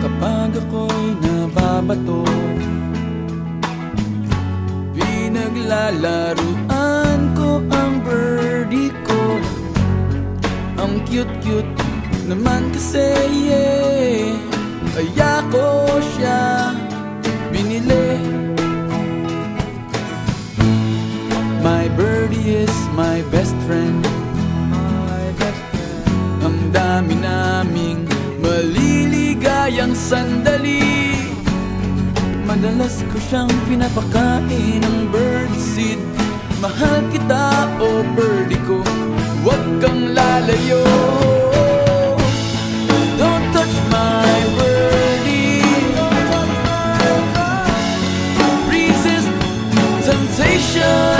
Kapag ako'y nababato Pinaglalaruan cute-cute naman kasi yeah. Kaya ko siya binili. My birdie is my best friend. My best friend. Ang dami naming maliligayang sandali. Madalas ko siyang pinapakain ng birdseed Mahal kita o birdie ko. Huwag kang lalayo 一生。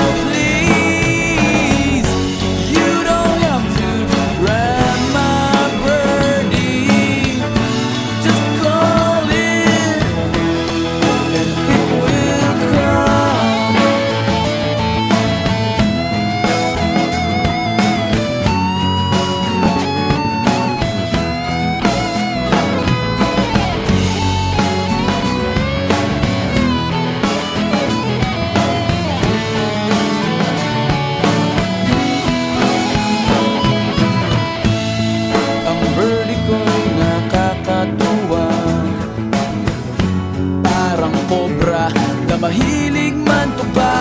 Na mahilig mantupa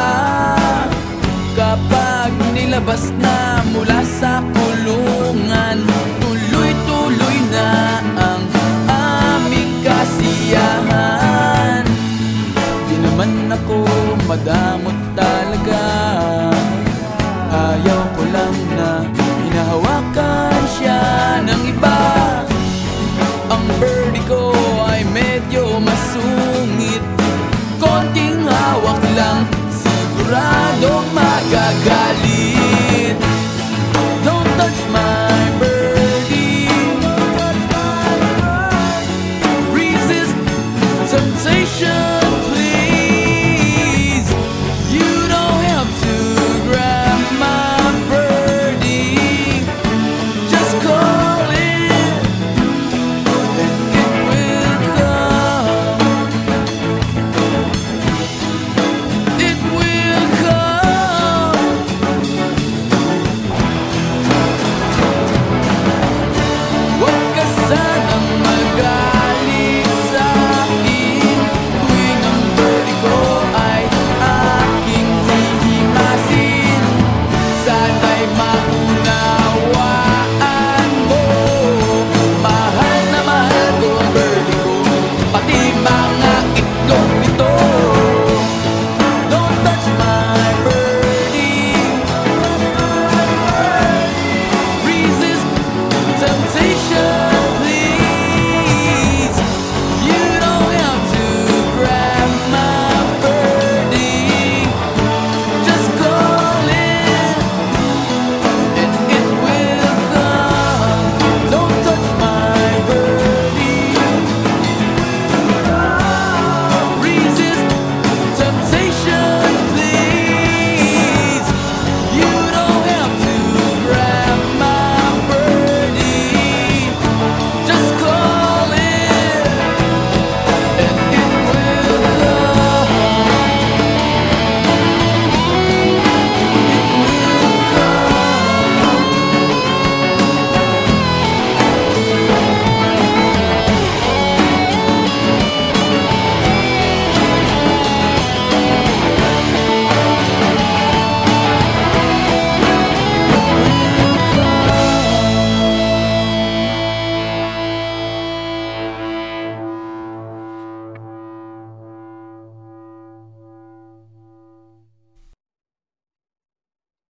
Kapag nilabas na mula sa kulungan Tuloy-tuloy na ang aming kasiyahan. Di naman ako madamot talaga. Ayaw